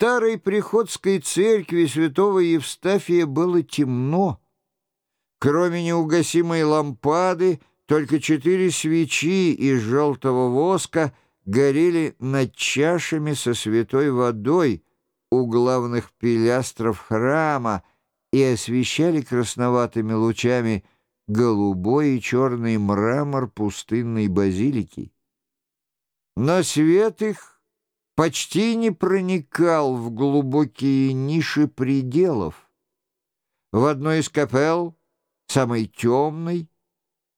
старой приходской церкви святого Евстафия было темно. Кроме неугасимой лампады, только четыре свечи из желтого воска горели над чашами со святой водой у главных пилястров храма и освещали красноватыми лучами голубой и черный мрамор пустынной базилики. Но свет их почти не проникал в глубокие ниши пределов. В одной из капел самой темной,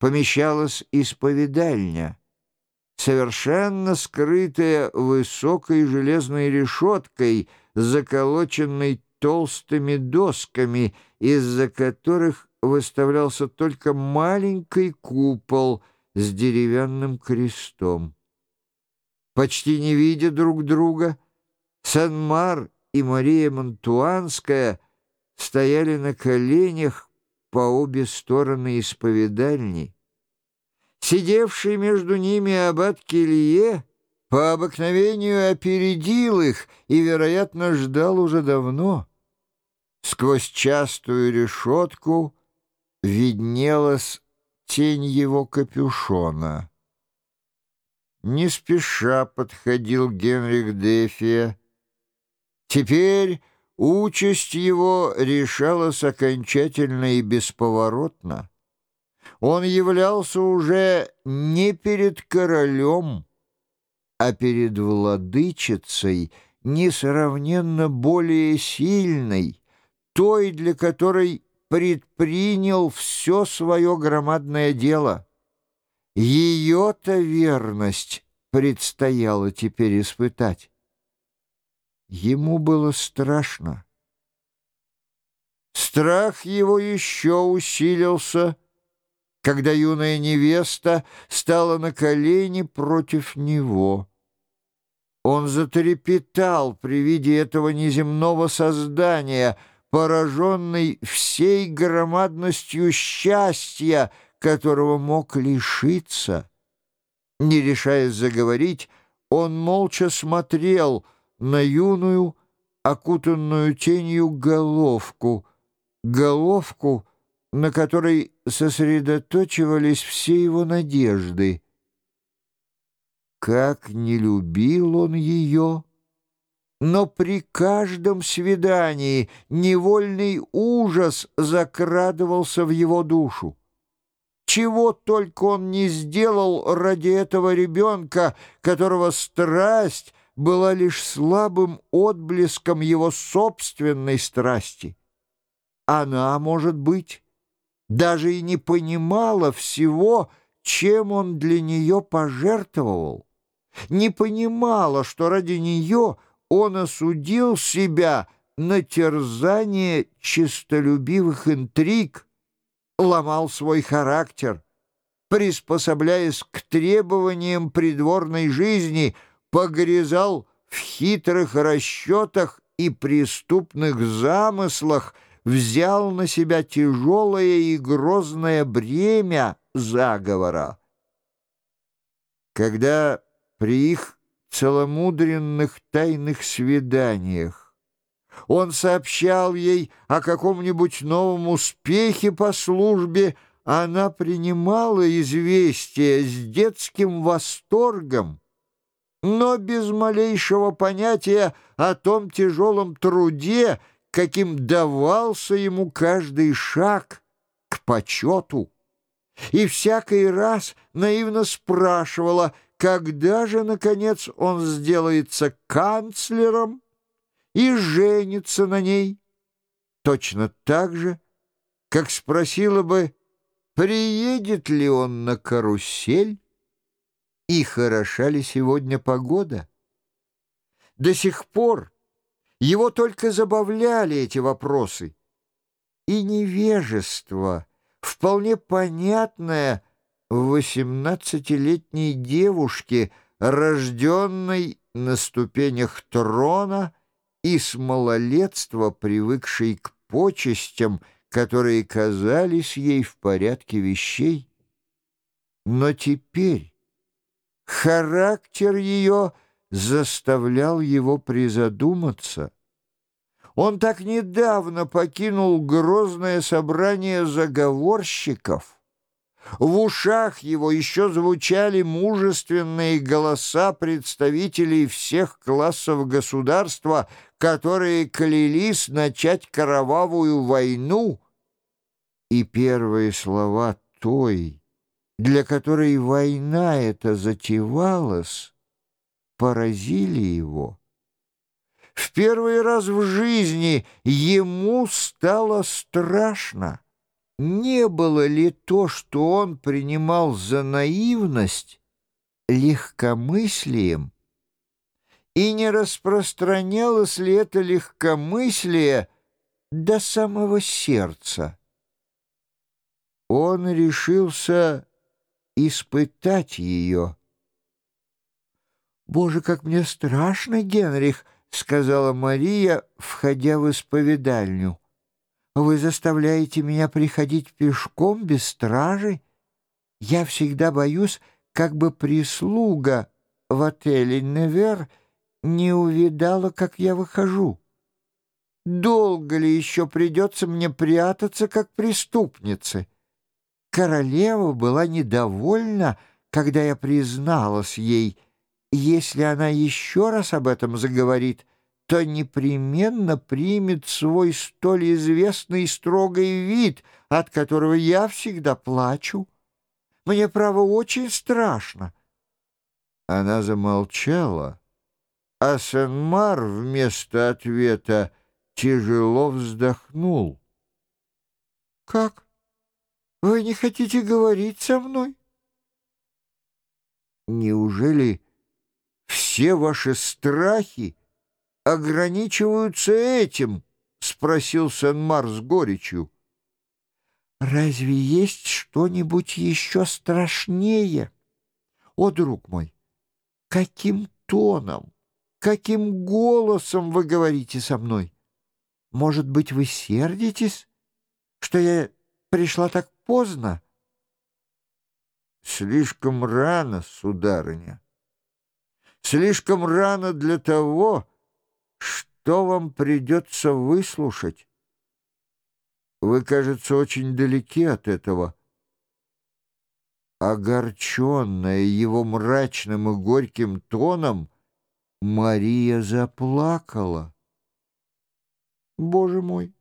помещалась исповедальня, совершенно скрытая высокой железной решеткой, заколоченной толстыми досками, из-за которых выставлялся только маленький купол с деревянным крестом. Почти не видя друг друга, Санмар и Мария Монтуанская стояли на коленях по обе стороны исповедальни. Сидевший между ними аббат Келье по обыкновению опередил их и, вероятно, ждал уже давно. Сквозь частую решетку виднелась тень его капюшона. Не спеша подходил Генрих Дефия. Теперь Участь его решалась окончательно и бесповоротно. Он являлся уже не перед королем, а перед владычицей, несравненно более сильной, той, для которой предпринял все свое громадное дело. Ее-то верность предстояло теперь испытать. Ему было страшно. Страх его еще усилился, когда юная невеста стала на колени против него. Он затрепетал при виде этого неземного создания, пораженный всей громадностью счастья, которого мог лишиться. Не решаясь заговорить, он молча смотрел — на юную, окутанную тенью головку, головку, на которой сосредоточивались все его надежды. Как не любил он ее! Но при каждом свидании невольный ужас закрадывался в его душу. Чего только он не сделал ради этого ребенка, которого страсть была лишь слабым отблеском его собственной страсти. Она, может быть, даже и не понимала всего, чем он для нее пожертвовал, не понимала, что ради нее он осудил себя на терзание честолюбивых интриг, ломал свой характер, приспособляясь к требованиям придворной жизни — погрязал в хитрых расчетах и преступных замыслах, взял на себя тяжелое и грозное бремя заговора. Когда при их целомудренных тайных свиданиях он сообщал ей о каком-нибудь новом успехе по службе, она принимала известие с детским восторгом, но без малейшего понятия о том тяжелом труде, каким давался ему каждый шаг к почету. И всякий раз наивно спрашивала, когда же, наконец, он сделается канцлером и женится на ней. Точно так же, как спросила бы, приедет ли он на карусель, и хороша ли сегодня погода? До сих пор его только забавляли эти вопросы. И невежество, вполне понятное восемнадцатилетней девушке, рожденной на ступенях трона и с малолетства привыкшей к почестям, которые казались ей в порядке вещей. Но теперь Характер ее заставлял его призадуматься. Он так недавно покинул грозное собрание заговорщиков. В ушах его еще звучали мужественные голоса представителей всех классов государства, которые клялись начать кровавую войну. И первые слова той, для которой война эта затевалась, поразили его. В первый раз в жизни ему стало страшно. Не было ли то, что он принимал за наивность, легкомыслием? И не распространялось ли это легкомыслие до самого сердца? Он решился испытать ее. «Боже, как мне страшно, Генрих!» — сказала Мария, входя в исповедальню. «Вы заставляете меня приходить пешком без стражи? Я всегда боюсь, как бы прислуга в отеле «Невер» не увидала, как я выхожу. Долго ли еще придется мне прятаться, как преступницы?» Королева была недовольна, когда я призналась ей — если она еще раз об этом заговорит, то непременно примет свой столь известный строгий вид, от которого я всегда плачу. Мне, право, очень страшно. Она замолчала, а Сен-Мар вместо ответа тяжело вздохнул. «Как? Вы не хотите говорить со мной?» «Неужели...» все ваши страхи ограничиваются этим?» — спросил Сен-Мар с горечью. «Разве есть что-нибудь еще страшнее? О, друг мой, каким тоном, каким голосом вы говорите со мной? Может быть, вы сердитесь, что я пришла так поздно?» «Слишком рано, сударыня слишком рано для того, что вам придется выслушать. Вы, кажется, очень далеки от этого. Огорченная его мрачным и горьким тоном, Мария заплакала. «Боже мой!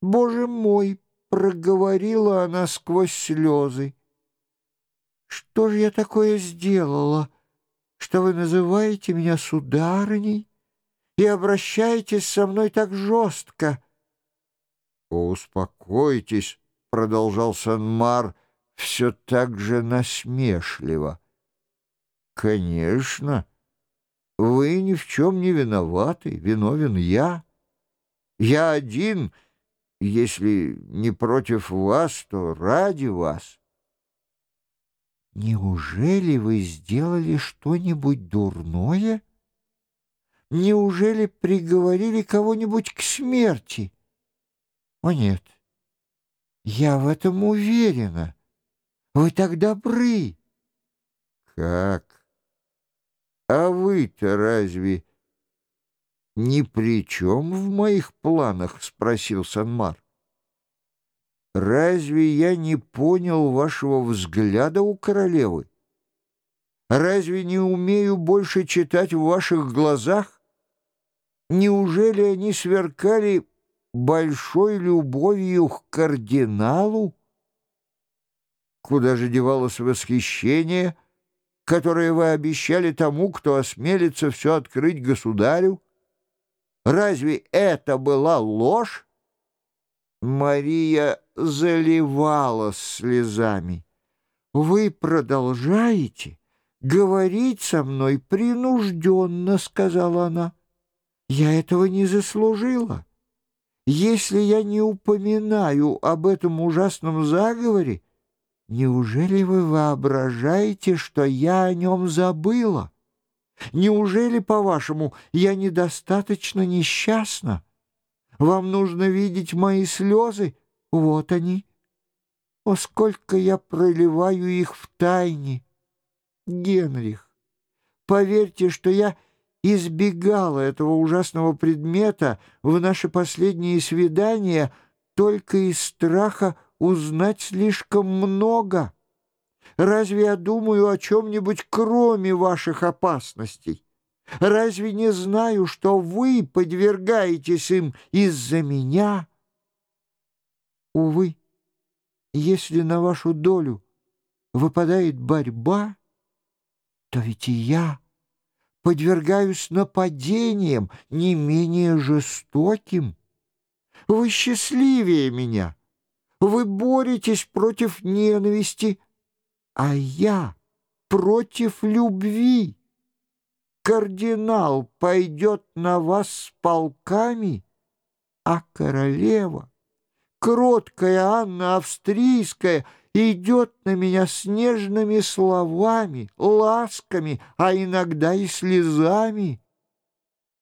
Боже мой!» — проговорила она сквозь слезы. «Что же я такое сделала?» что вы называете меня сударыней и обращаетесь со мной так жестко. — Успокойтесь, — продолжал Санмар, все так же насмешливо. — Конечно, вы ни в чем не виноваты, виновен я. Я один, если не против вас, то ради вас. Неужели вы сделали что-нибудь дурное? Неужели приговорили кого-нибудь к смерти? О нет, я в этом уверена. Вы так добры. Как? А вы-то разве ни при чем в моих планах? — спросил Санмар. Разве я не понял вашего взгляда у королевы? Разве не умею больше читать в ваших глазах? Неужели они сверкали большой любовью к кардиналу? Куда же девалось восхищение, которое вы обещали тому, кто осмелится все открыть государю? Разве это была ложь? Мария заливалась слезами. «Вы продолжаете говорить со мной принужденно», — сказала она. «Я этого не заслужила. Если я не упоминаю об этом ужасном заговоре, неужели вы воображаете, что я о нем забыла? Неужели, по-вашему, я недостаточно несчастна?» Вам нужно видеть мои слезы? Вот они. О, сколько я проливаю их в тайне! Генрих, Поверьте, что я избегала этого ужасного предмета в наши последние свидания только из страха узнать слишком много. Разве я думаю о чем-нибудь кроме ваших опасностей? Разве не знаю, что вы подвергаетесь им из-за меня? Увы, если на вашу долю выпадает борьба, то ведь и я подвергаюсь нападениям не менее жестоким. Вы счастливее меня, вы боретесь против ненависти, а я против любви. Кардинал пойдет на вас с полками, а королева, кроткая Анна Австрийская, идет на меня с нежными словами, ласками, а иногда и слезами.